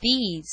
bees